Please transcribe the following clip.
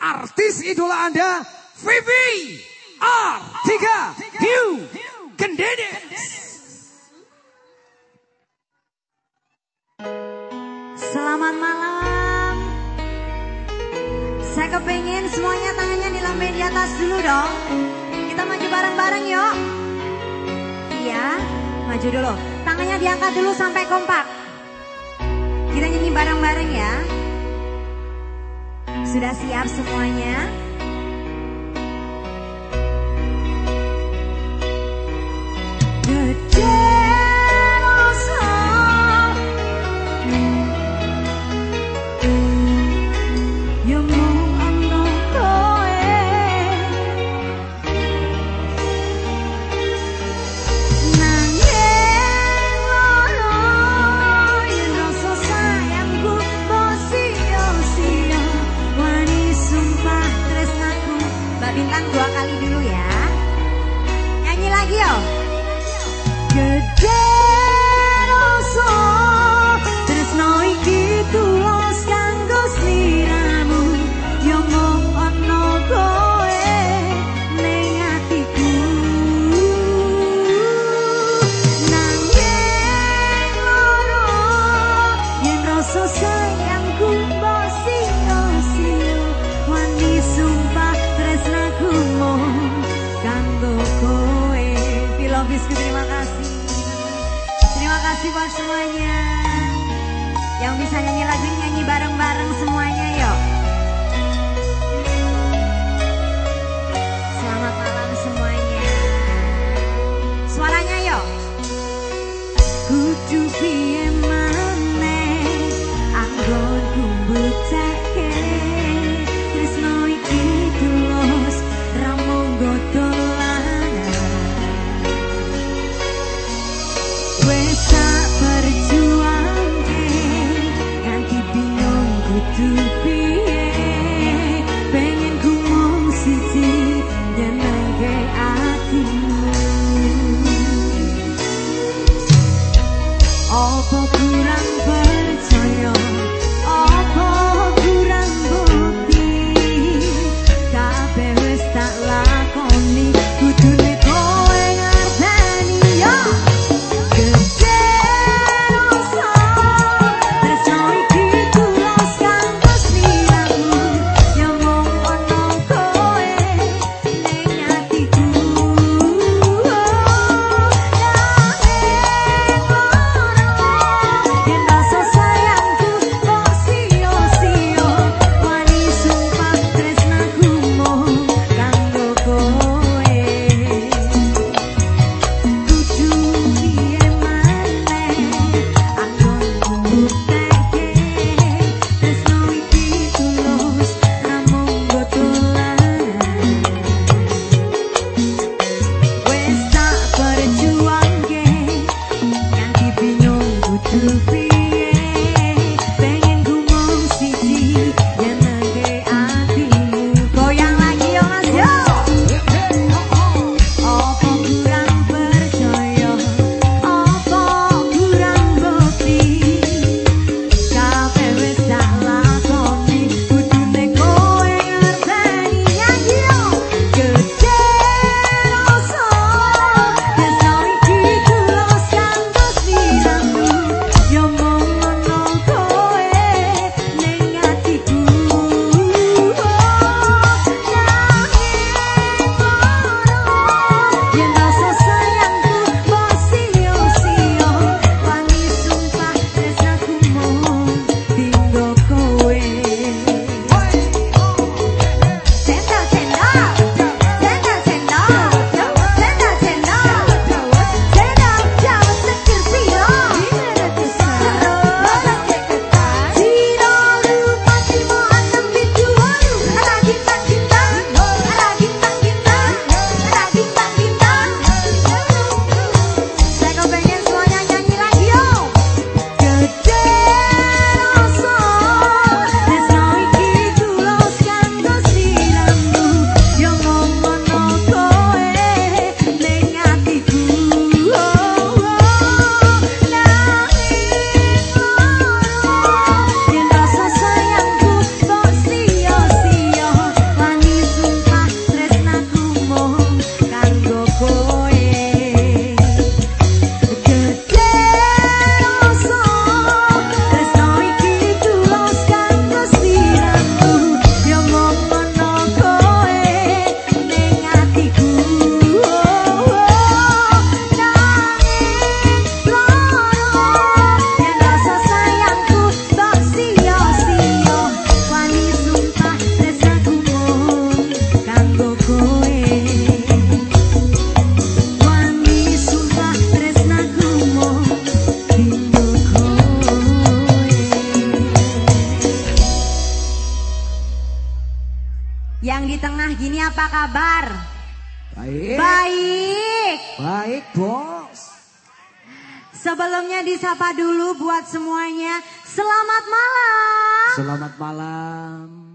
artis idola Anda, Vivi R3 Hiu Kendedes. Selamat malam. Saya kepengen semuanya tangannya dilambai di atas dulu dong. Kita maju bareng-bareng yuk. Iya, maju dulu. Tangannya diangkat dulu sampai kompak. Kita nyanyi bareng-bareng ya. Sudah siap semuanya? Kasih buat semuanya. Yang bisa nyanyi lagu nyanyi bareng-bareng semuanya to tengah gini apa kabar? Baik. Baik. Baik, Bos. Sebelumnya disapa dulu buat semuanya. Selamat malam. Selamat malam.